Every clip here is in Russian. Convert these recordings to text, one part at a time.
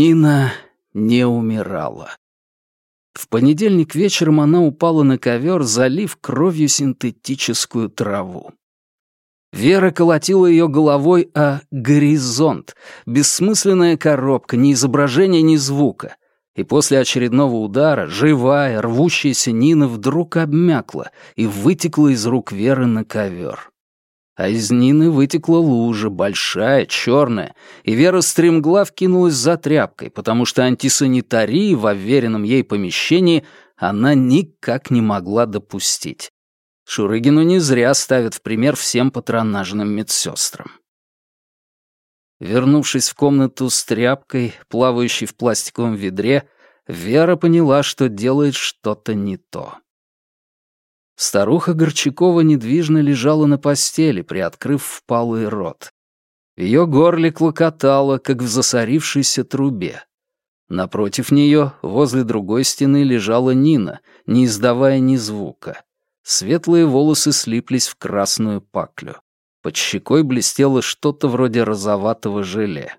Нина не умирала. В понедельник вечером она упала на ковер, залив кровью синтетическую траву. Вера колотила ее головой о горизонт, бессмысленная коробка, ни изображения, ни звука. И после очередного удара живая, рвущаяся Нина вдруг обмякла и вытекла из рук Веры на ковер а из Нины вытекла лужа, большая, черная, и Вера стремглав кинулась за тряпкой, потому что антисанитарии в уверенном ей помещении она никак не могла допустить. Шурыгину не зря ставят в пример всем патронажным медсестрам. Вернувшись в комнату с тряпкой, плавающей в пластиковом ведре, Вера поняла, что делает что-то не то. Старуха Горчакова недвижно лежала на постели, приоткрыв впалый рот. Ее горле клокотало, как в засорившейся трубе. Напротив нее, возле другой стены, лежала Нина, не издавая ни звука. Светлые волосы слиплись в красную паклю. Под щекой блестело что-то вроде розоватого желе.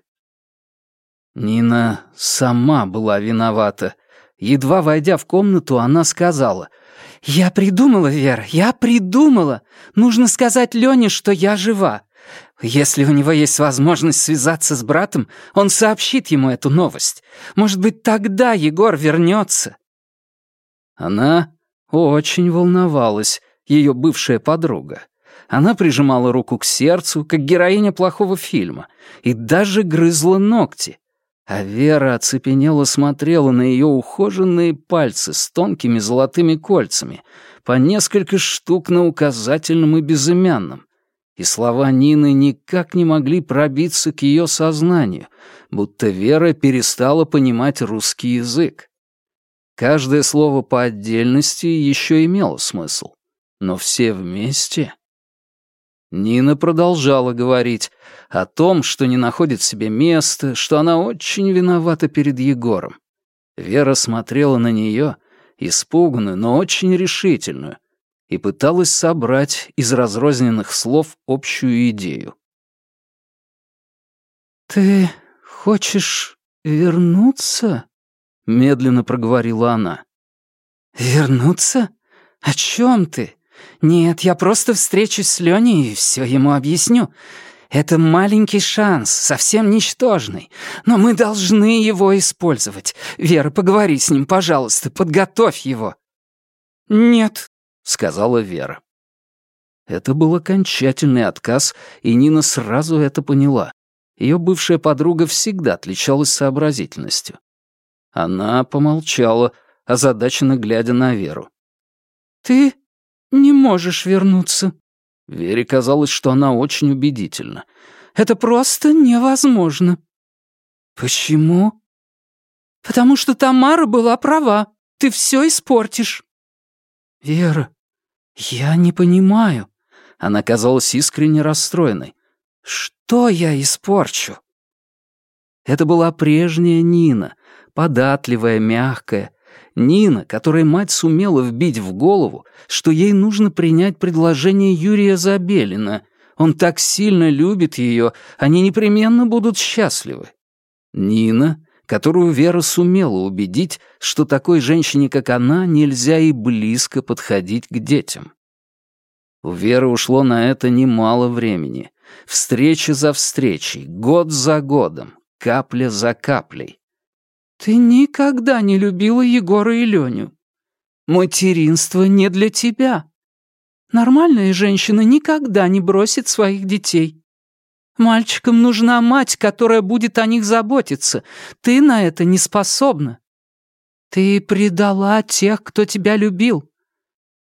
Нина сама была виновата. Едва войдя в комнату, она сказала — «Я придумала, Вера, я придумала! Нужно сказать Лене, что я жива. Если у него есть возможность связаться с братом, он сообщит ему эту новость. Может быть, тогда Егор вернется». Она очень волновалась, ее бывшая подруга. Она прижимала руку к сердцу, как героиня плохого фильма, и даже грызла ногти а Вера оцепенела смотрела на ее ухоженные пальцы с тонкими золотыми кольцами, по несколько штук на указательном и безымянном. И слова Нины никак не могли пробиться к ее сознанию, будто Вера перестала понимать русский язык. Каждое слово по отдельности еще имело смысл, но все вместе... Нина продолжала говорить о том, что не находит себе места, что она очень виновата перед Егором. Вера смотрела на нее, испуганную, но очень решительную, и пыталась собрать из разрозненных слов общую идею. «Ты хочешь вернуться?» — медленно проговорила она. «Вернуться? О чем ты?» Нет, я просто встречусь с Леней и все ему объясню. Это маленький шанс, совсем ничтожный, но мы должны его использовать. Вера, поговори с ним, пожалуйста, подготовь его». «Нет», — сказала Вера. Это был окончательный отказ, и Нина сразу это поняла. Ее бывшая подруга всегда отличалась сообразительностью. Она помолчала, озадаченно глядя на Веру. «Ты не можешь вернуться». Вере казалось, что она очень убедительна. «Это просто невозможно». «Почему?» «Потому что Тамара была права. Ты все испортишь». «Вера, я не понимаю». Она казалась искренне расстроенной. «Что я испорчу?» Это была прежняя Нина, податливая, мягкая, Нина, которой мать сумела вбить в голову, что ей нужно принять предложение Юрия Забелина. Он так сильно любит ее, они непременно будут счастливы. Нина, которую Вера сумела убедить, что такой женщине, как она, нельзя и близко подходить к детям. У Веры ушло на это немало времени. Встреча за встречей, год за годом, капля за каплей. Ты никогда не любила Егора и Леню. Материнство не для тебя. Нормальная женщина никогда не бросит своих детей. Мальчикам нужна мать, которая будет о них заботиться. Ты на это не способна. Ты предала тех, кто тебя любил.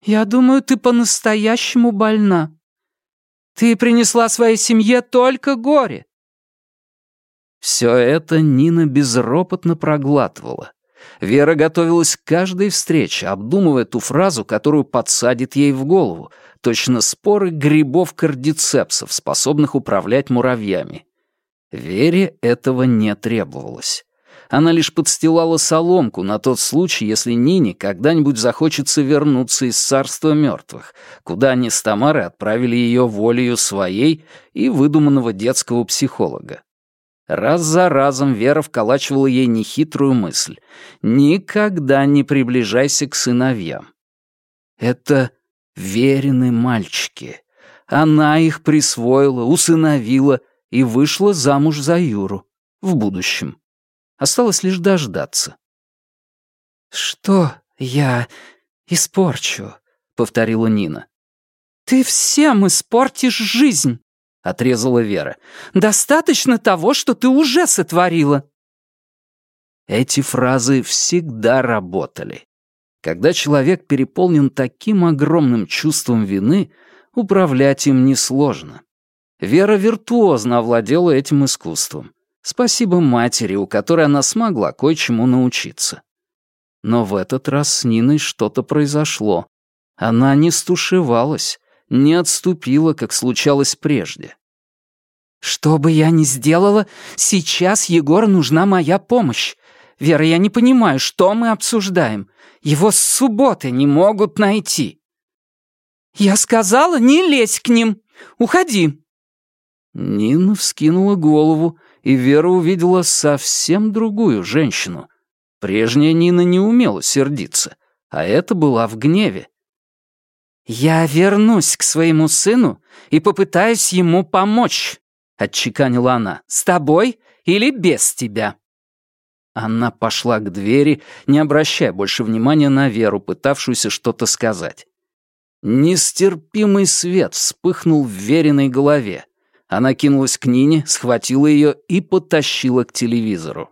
Я думаю, ты по-настоящему больна. Ты принесла своей семье только горе. Все это Нина безропотно проглатывала. Вера готовилась к каждой встрече, обдумывая ту фразу, которую подсадит ей в голову, точно споры грибов-кардицепсов, способных управлять муравьями. Вере этого не требовалось. Она лишь подстилала соломку на тот случай, если Нине когда-нибудь захочется вернуться из царства мертвых, куда они с Тамарой отправили ее волею своей и выдуманного детского психолога. Раз за разом Вера вколачивала ей нехитрую мысль. «Никогда не приближайся к сыновьям». Это верены мальчики. Она их присвоила, усыновила и вышла замуж за Юру. В будущем. Осталось лишь дождаться. «Что я испорчу?» — повторила Нина. «Ты всем испортишь жизнь!» — отрезала Вера. «Достаточно того, что ты уже сотворила». Эти фразы всегда работали. Когда человек переполнен таким огромным чувством вины, управлять им несложно. Вера виртуозно овладела этим искусством. Спасибо матери, у которой она смогла кое-чему научиться. Но в этот раз с Ниной что-то произошло. Она не стушевалась не отступила, как случалось прежде. «Что бы я ни сделала, сейчас Егору нужна моя помощь. Вера, я не понимаю, что мы обсуждаем. Его с субботы не могут найти». «Я сказала, не лезь к ним! Уходи!» Нина вскинула голову, и Вера увидела совсем другую женщину. Прежняя Нина не умела сердиться, а эта была в гневе. «Я вернусь к своему сыну и попытаюсь ему помочь», — отчеканила она, — «с тобой или без тебя». Она пошла к двери, не обращая больше внимания на Веру, пытавшуюся что-то сказать. Нестерпимый свет вспыхнул в Вериной голове. Она кинулась к Нине, схватила ее и потащила к телевизору.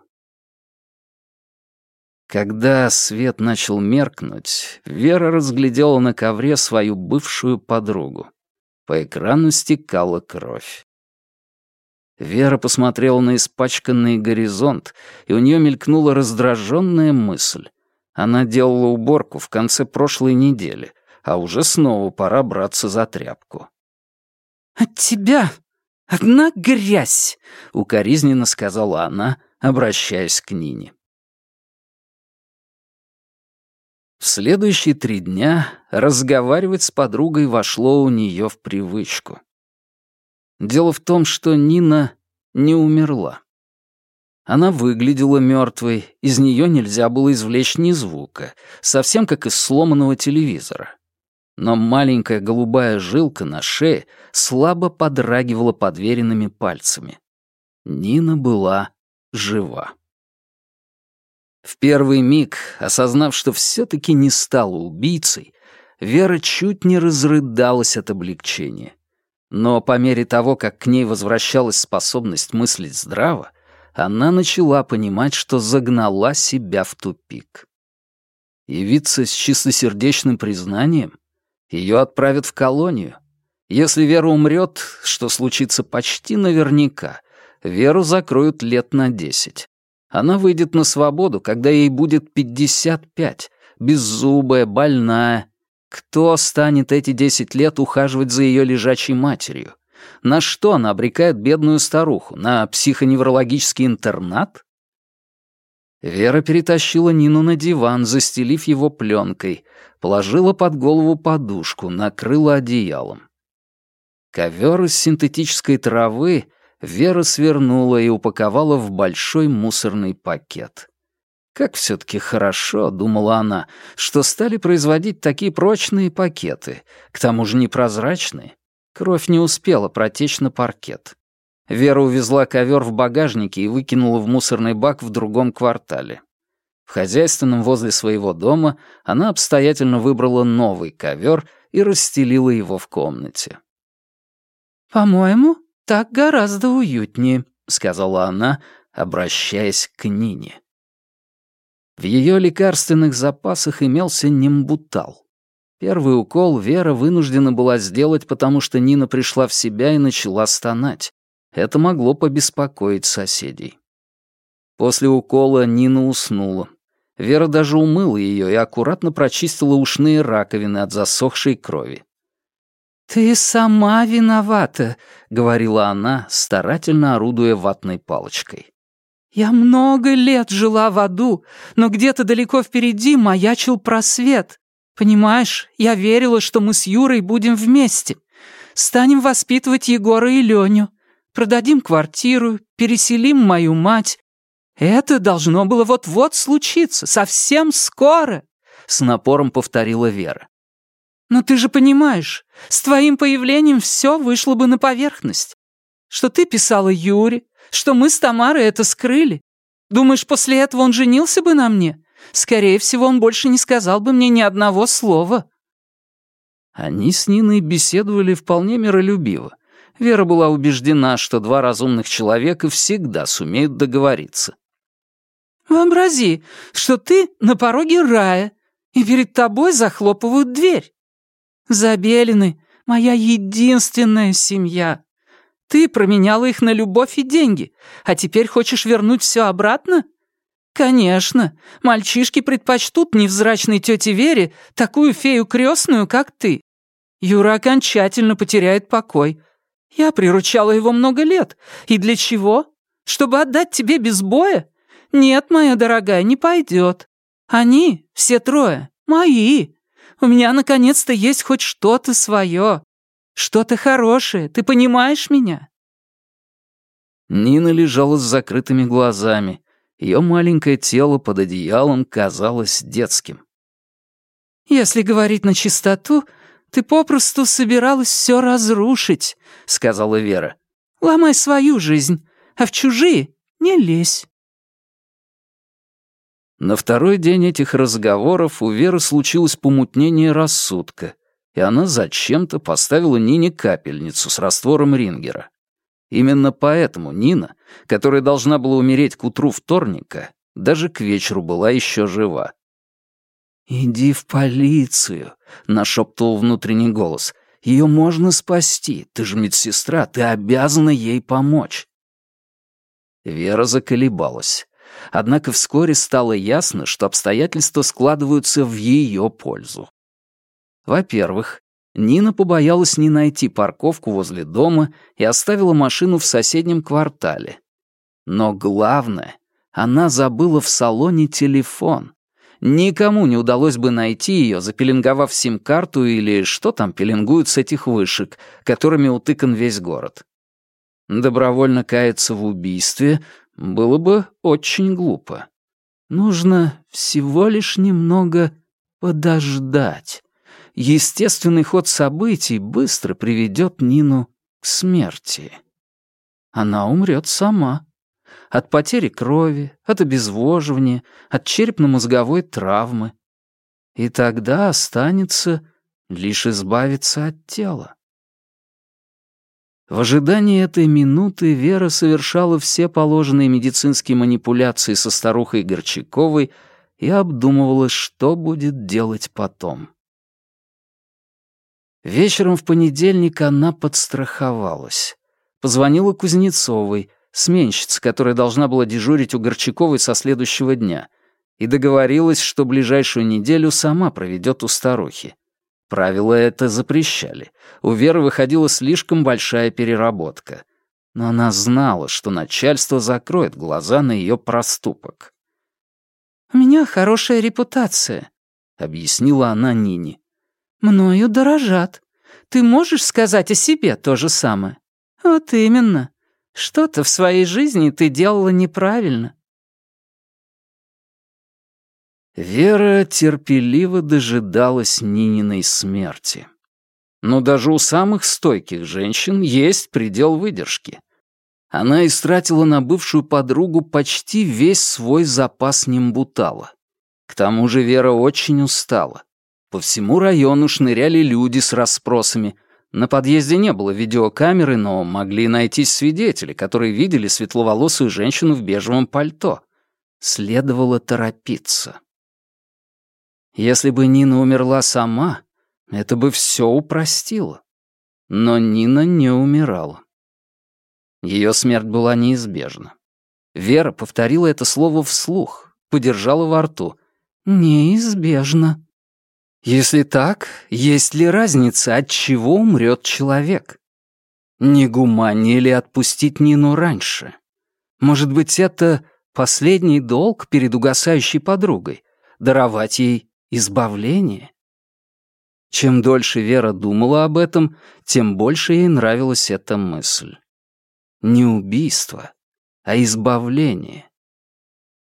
Когда свет начал меркнуть, Вера разглядела на ковре свою бывшую подругу. По экрану стекала кровь. Вера посмотрела на испачканный горизонт, и у нее мелькнула раздраженная мысль. Она делала уборку в конце прошлой недели, а уже снова пора браться за тряпку. «От тебя одна грязь!» — укоризненно сказала она, обращаясь к Нине. В следующие три дня разговаривать с подругой вошло у нее в привычку. Дело в том, что Нина не умерла. Она выглядела мертвой, из нее нельзя было извлечь ни звука, совсем как из сломанного телевизора. Но маленькая голубая жилка на шее слабо подрагивала подверенными пальцами. Нина была жива. В первый миг, осознав, что все-таки не стала убийцей, Вера чуть не разрыдалась от облегчения. Но по мере того, как к ней возвращалась способность мыслить здраво, она начала понимать, что загнала себя в тупик. Явиться с чистосердечным признанием? Ее отправят в колонию. Если Вера умрет, что случится почти наверняка, Веру закроют лет на десять. Она выйдет на свободу, когда ей будет 55, беззубая, больная. Кто станет эти 10 лет ухаживать за ее лежачей матерью? На что она обрекает бедную старуху? На психоневрологический интернат? Вера перетащила Нину на диван, застелив его пленкой, положила под голову подушку, накрыла одеялом. Ковер из синтетической травы Вера свернула и упаковала в большой мусорный пакет. «Как все-таки хорошо», — думала она, — «что стали производить такие прочные пакеты, к тому же непрозрачные. Кровь не успела протечь на паркет». Вера увезла ковер в багажнике и выкинула в мусорный бак в другом квартале. В хозяйственном возле своего дома она обстоятельно выбрала новый ковер и расстелила его в комнате. «По-моему, «Так гораздо уютнее», — сказала она, обращаясь к Нине. В ее лекарственных запасах имелся нембутал. Первый укол Вера вынуждена была сделать, потому что Нина пришла в себя и начала стонать. Это могло побеспокоить соседей. После укола Нина уснула. Вера даже умыла ее и аккуратно прочистила ушные раковины от засохшей крови. «Ты сама виновата», — говорила она, старательно орудуя ватной палочкой. «Я много лет жила в аду, но где-то далеко впереди маячил просвет. Понимаешь, я верила, что мы с Юрой будем вместе. Станем воспитывать Егора и Леню, продадим квартиру, переселим мою мать. Это должно было вот-вот случиться, совсем скоро», — с напором повторила Вера. Но ты же понимаешь, с твоим появлением все вышло бы на поверхность. Что ты писала Юре, что мы с Тамарой это скрыли. Думаешь, после этого он женился бы на мне? Скорее всего, он больше не сказал бы мне ни одного слова». Они с Ниной беседовали вполне миролюбиво. Вера была убеждена, что два разумных человека всегда сумеют договориться. «Вообрази, что ты на пороге рая, и перед тобой захлопывают дверь. Забелины — моя единственная семья. Ты променяла их на любовь и деньги, а теперь хочешь вернуть все обратно? Конечно, мальчишки предпочтут невзрачной тете Вере такую фею крестную, как ты. Юра окончательно потеряет покой. Я приручала его много лет. И для чего? Чтобы отдать тебе без боя? Нет, моя дорогая, не пойдет. Они, все трое, мои, у меня наконец-то есть хоть что-то свое, что-то хорошее. Ты понимаешь меня?» Нина лежала с закрытыми глазами. Ее маленькое тело под одеялом казалось детским. «Если говорить на чистоту, ты попросту собиралась все разрушить», — сказала Вера. «Ломай свою жизнь, а в чужие не лезь». На второй день этих разговоров у Веры случилось помутнение рассудка, и она зачем-то поставила Нине капельницу с раствором рингера. Именно поэтому Нина, которая должна была умереть к утру вторника, даже к вечеру была еще жива. «Иди в полицию», — нашептал внутренний голос. «Ее можно спасти. Ты же медсестра, ты обязана ей помочь». Вера заколебалась однако вскоре стало ясно, что обстоятельства складываются в ее пользу. Во-первых, Нина побоялась не найти парковку возле дома и оставила машину в соседнем квартале. Но главное, она забыла в салоне телефон. Никому не удалось бы найти ее, запеленговав сим-карту или что там пеленгуют с этих вышек, которыми утыкан весь город. Добровольно каяться в убийстве было бы очень глупо. Нужно всего лишь немного подождать. Естественный ход событий быстро приведет Нину к смерти. Она умрет сама. От потери крови, от обезвоживания, от черепно-мозговой травмы. И тогда останется лишь избавиться от тела. В ожидании этой минуты Вера совершала все положенные медицинские манипуляции со старухой Горчаковой и обдумывала, что будет делать потом. Вечером в понедельник она подстраховалась. Позвонила Кузнецовой, сменщице, которая должна была дежурить у Горчаковой со следующего дня, и договорилась, что ближайшую неделю сама проведет у старухи. Правила это запрещали. У Веры выходила слишком большая переработка. Но она знала, что начальство закроет глаза на ее проступок. «У меня хорошая репутация», — объяснила она Нине. «Мною дорожат. Ты можешь сказать о себе то же самое?» «Вот именно. Что-то в своей жизни ты делала неправильно. Вера терпеливо дожидалась Нининой смерти. Но даже у самых стойких женщин есть предел выдержки. Она истратила на бывшую подругу почти весь свой запас нембутала. К тому же Вера очень устала. По всему району шныряли люди с расспросами. На подъезде не было видеокамеры, но могли найтись свидетели, которые видели светловолосую женщину в бежевом пальто. Следовало торопиться. Если бы Нина умерла сама, это бы все упростило. Но Нина не умирала. Ее смерть была неизбежна. Вера повторила это слово вслух, подержала во рту. «Неизбежно». Если так, есть ли разница, от чего умрет человек? Не гуманнее ли отпустить Нину раньше? Может быть, это последний долг перед угасающей подругой — даровать ей Избавление? Чем дольше Вера думала об этом, тем больше ей нравилась эта мысль. Не убийство, а избавление.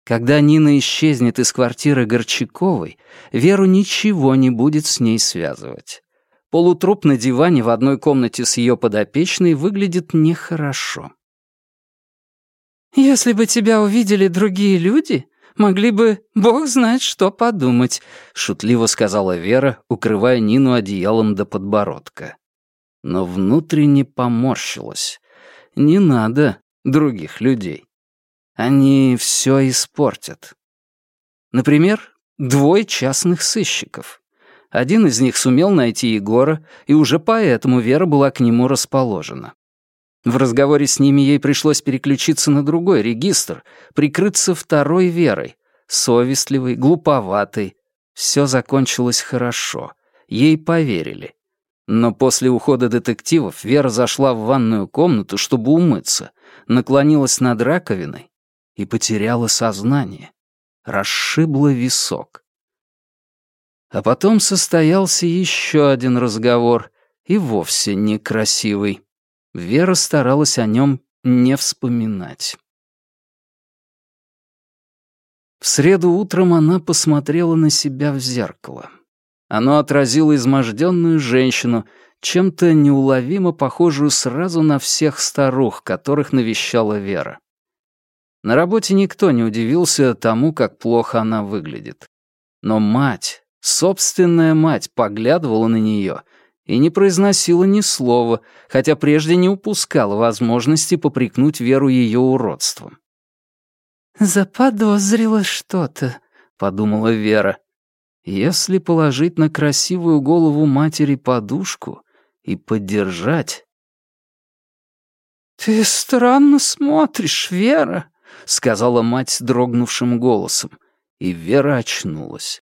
Когда Нина исчезнет из квартиры Горчаковой, Веру ничего не будет с ней связывать. Полутруп на диване в одной комнате с ее подопечной выглядит нехорошо. «Если бы тебя увидели другие люди, могли бы бог знает что подумать», — шутливо сказала Вера, укрывая Нину одеялом до подбородка. Но внутренне поморщилась. «Не надо других людей. Они все испортят. Например, двое частных сыщиков. Один из них сумел найти Егора, и уже поэтому Вера была к нему расположена. В разговоре с ними ей пришлось переключиться на другой регистр, прикрыться второй верой, совестливой, глуповатой. Все закончилось хорошо. Ей поверили. Но после ухода детективов Вера зашла в ванную комнату, чтобы умыться, наклонилась над раковиной и потеряла сознание. Расшибла висок. А потом состоялся еще один разговор, и вовсе некрасивый. Вера старалась о нем не вспоминать. В среду утром она посмотрела на себя в зеркало. Оно отразило изможденную женщину, чем-то неуловимо похожую сразу на всех старух, которых навещала Вера. На работе никто не удивился тому, как плохо она выглядит. Но мать, собственная мать, поглядывала на нее и не произносила ни слова, хотя прежде не упускала возможности попрекнуть Веру ее уродством. «Заподозрила что-то», — подумала Вера. «Если положить на красивую голову матери подушку и поддержать...» «Ты странно смотришь, Вера», — сказала мать дрогнувшим голосом, и Вера очнулась.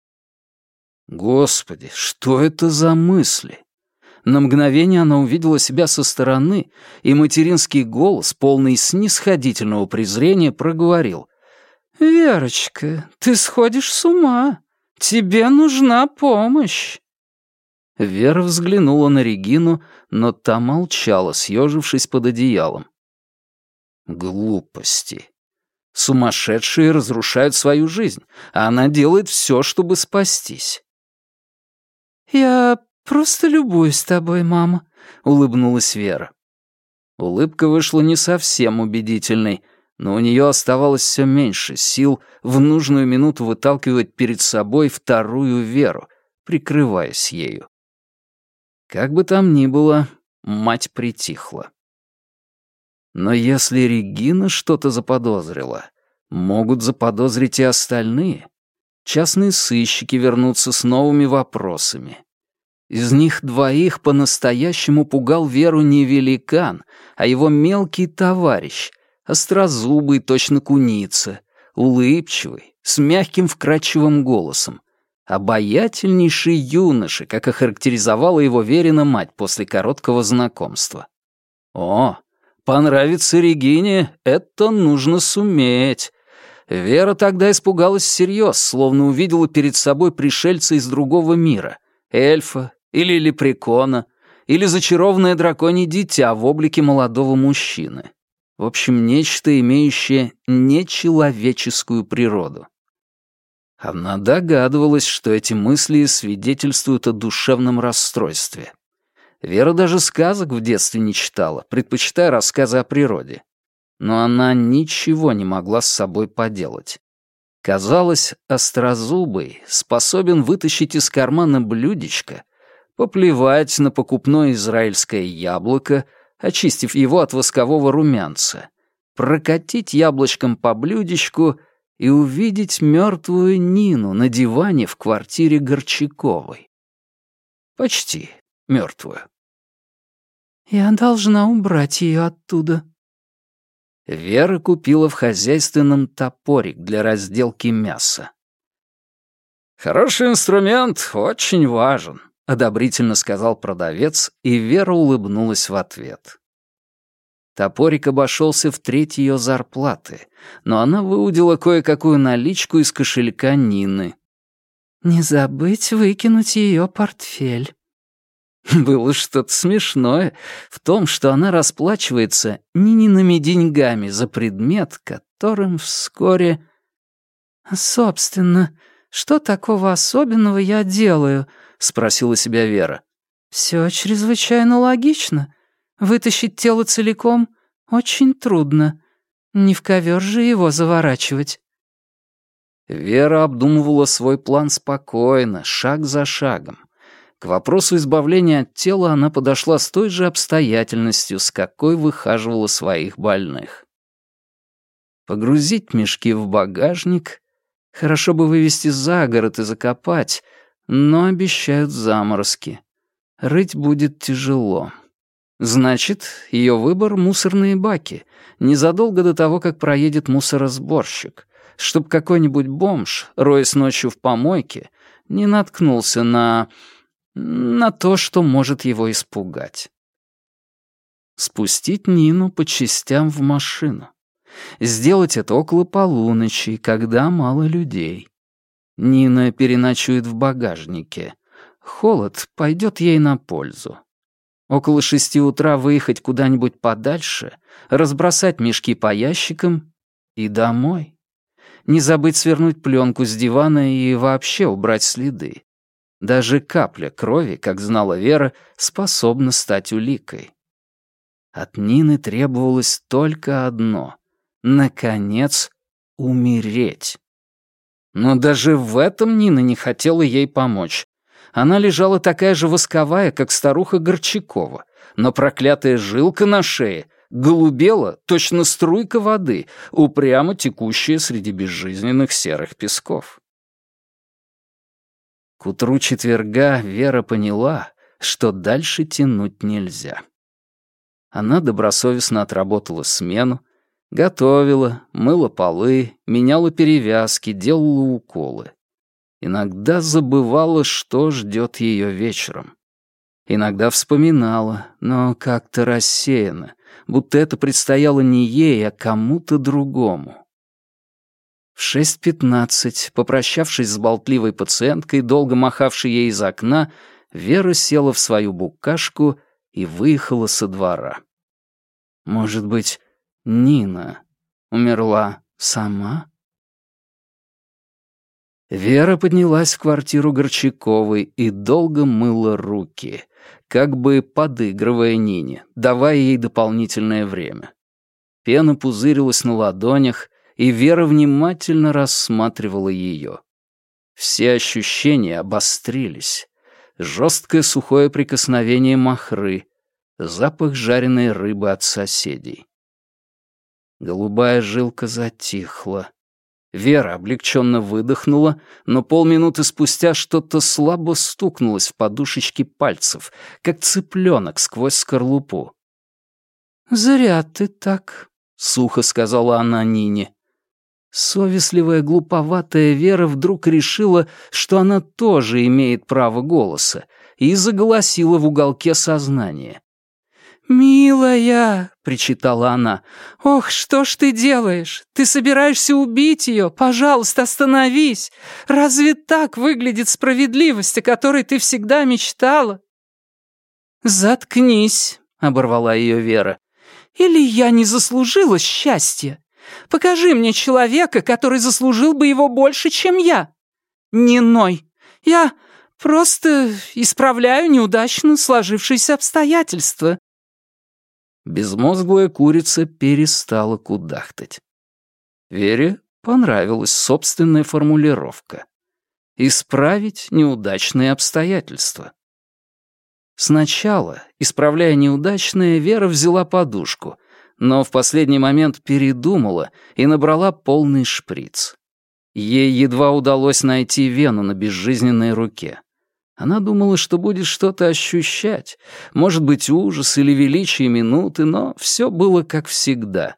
«Господи, что это за мысли?» На мгновение она увидела себя со стороны, и материнский голос, полный снисходительного презрения, проговорил. «Верочка, ты сходишь с ума. Тебе нужна помощь». Вера взглянула на Регину, но та молчала, съежившись под одеялом. «Глупости. Сумасшедшие разрушают свою жизнь, а она делает все, чтобы спастись». «Я «Просто любуюсь тобой, мама», — улыбнулась Вера. Улыбка вышла не совсем убедительной, но у нее оставалось все меньше сил в нужную минуту выталкивать перед собой вторую Веру, прикрываясь ею. Как бы там ни было, мать притихла. Но если Регина что-то заподозрила, могут заподозрить и остальные. Частные сыщики вернутся с новыми вопросами. Из них двоих по-настоящему пугал Веру не великан, а его мелкий товарищ, острозубый, точно куница, улыбчивый, с мягким вкрадчивым голосом, обаятельнейший юноша, как охарактеризовала его Верина мать после короткого знакомства. «О, понравится Регине, это нужно суметь!» Вера тогда испугалась всерьез, словно увидела перед собой пришельца из другого мира — эльфа, или лепрекона, или зачарованное драконье дитя в облике молодого мужчины. В общем, нечто, имеющее нечеловеческую природу. Она догадывалась, что эти мысли свидетельствуют о душевном расстройстве. Вера даже сказок в детстве не читала, предпочитая рассказы о природе. Но она ничего не могла с собой поделать. Казалось, острозубый способен вытащить из кармана блюдечко, поплевать на покупное израильское яблоко, очистив его от воскового румянца, прокатить яблочком по блюдечку и увидеть мертвую Нину на диване в квартире Горчаковой. Почти мертвую. «Я должна убрать ее оттуда». Вера купила в хозяйственном топорик для разделки мяса. «Хороший инструмент очень важен», — одобрительно сказал продавец, и Вера улыбнулась в ответ. Топорик обошелся в треть ее зарплаты, но она выудила кое-какую наличку из кошелька Нины. «Не забыть выкинуть ее портфель». Было что-то смешное в том, что она расплачивается Ниниными деньгами за предмет, которым вскоре... «Собственно, «Что такого особенного я делаю?» — спросила себя Вера. «Все чрезвычайно логично. Вытащить тело целиком очень трудно. Не в ковер же его заворачивать». Вера обдумывала свой план спокойно, шаг за шагом. К вопросу избавления от тела она подошла с той же обстоятельностью, с какой выхаживала своих больных. Погрузить мешки в багажник Хорошо бы вывести за город и закопать, но обещают заморозки. Рыть будет тяжело. Значит, ее выбор — мусорные баки, незадолго до того, как проедет мусоросборщик, чтобы какой-нибудь бомж, роясь ночью в помойке, не наткнулся на... на то, что может его испугать. Спустить Нину по частям в машину. Сделать это около полуночи, когда мало людей. Нина переночует в багажнике. Холод пойдет ей на пользу. Около шести утра выехать куда-нибудь подальше, разбросать мешки по ящикам и домой. Не забыть свернуть пленку с дивана и вообще убрать следы. Даже капля крови, как знала Вера, способна стать уликой. От Нины требовалось только одно наконец, умереть. Но даже в этом Нина не хотела ей помочь. Она лежала такая же восковая, как старуха Горчакова, но проклятая жилка на шее голубела, точно струйка воды, упрямо текущая среди безжизненных серых песков. К утру четверга Вера поняла, что дальше тянуть нельзя. Она добросовестно отработала смену, Готовила, мыла полы, меняла перевязки, делала уколы. Иногда забывала, что ждет ее вечером. Иногда вспоминала, но как-то рассеяно, будто это предстояло не ей, а кому-то другому. В 6.15, попрощавшись с болтливой пациенткой, долго махавшей ей из окна, Вера села в свою букашку и выехала со двора. Может быть, Нина умерла сама? Вера поднялась в квартиру Горчаковой и долго мыла руки, как бы подыгрывая Нине, давая ей дополнительное время. Пена пузырилась на ладонях, и Вера внимательно рассматривала ее. Все ощущения обострились. Жесткое сухое прикосновение махры, запах жареной рыбы от соседей. Голубая жилка затихла. Вера облегченно выдохнула, но полминуты спустя что-то слабо стукнулось в подушечки пальцев, как цыпленок сквозь скорлупу. «Зря ты так», — сухо сказала она Нине. Совестливая, глуповатая Вера вдруг решила, что она тоже имеет право голоса, и заголосила в уголке сознания. «Милая!» — причитала она. «Ох, что ж ты делаешь? Ты собираешься убить ее? Пожалуйста, остановись! Разве так выглядит справедливость, о которой ты всегда мечтала?» «Заткнись!» — оборвала ее Вера. «Или я не заслужила счастья? Покажи мне человека, который заслужил бы его больше, чем я. Не ной. Я просто исправляю неудачно сложившиеся обстоятельства. Безмозглая курица перестала кудахтать. Вере понравилась собственная формулировка. «Исправить неудачные обстоятельства». Сначала, исправляя неудачное, Вера взяла подушку, но в последний момент передумала и набрала полный шприц. Ей едва удалось найти вену на безжизненной руке. Она думала, что будет что-то ощущать, может быть, ужас или величие минуты, но все было как всегда.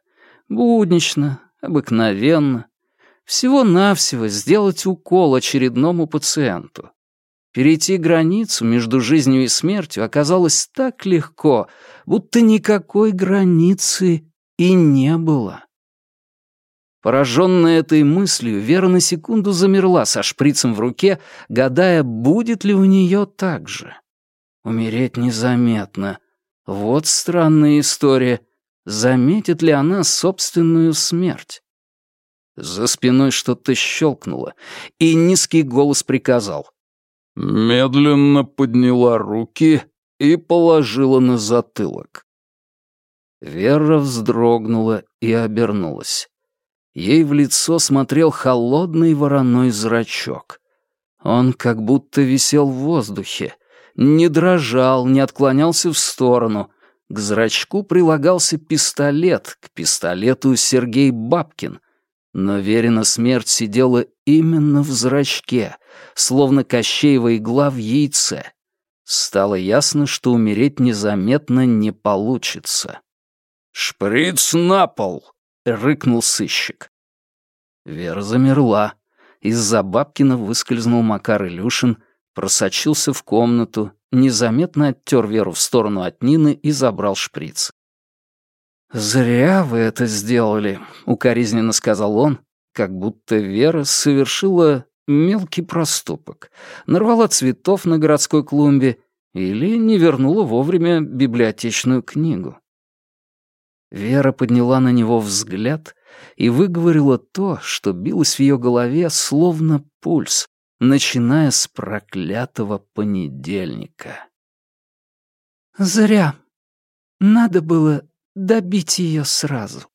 Буднично, обыкновенно. Всего-навсего сделать укол очередному пациенту. Перейти границу между жизнью и смертью оказалось так легко, будто никакой границы и не было. Пораженная этой мыслью, Вера на секунду замерла со шприцем в руке, гадая, будет ли у нее так же. Умереть незаметно. Вот странная история. Заметит ли она собственную смерть? За спиной что-то щелкнуло, и низкий голос приказал. Медленно подняла руки и положила на затылок. Вера вздрогнула и обернулась. Ей в лицо смотрел холодный вороной зрачок. Он как будто висел в воздухе, не дрожал, не отклонялся в сторону. К зрачку прилагался пистолет, к пистолету Сергей Бабкин. Но Верина смерть сидела именно в зрачке, словно кощеева игла в яйце. Стало ясно, что умереть незаметно не получится. «Шприц на пол!» рыкнул сыщик. Вера замерла. Из-за Бабкина выскользнул Макар Илюшин, просочился в комнату, незаметно оттер Веру в сторону от Нины и забрал шприц. «Зря вы это сделали», — укоризненно сказал он, как будто Вера совершила мелкий проступок, нарвала цветов на городской клумбе или не вернула вовремя библиотечную книгу. Вера подняла на него взгляд и выговорила то, что билось в ее голове словно пульс, начиная с проклятого понедельника. «Зря. Надо было добить ее сразу».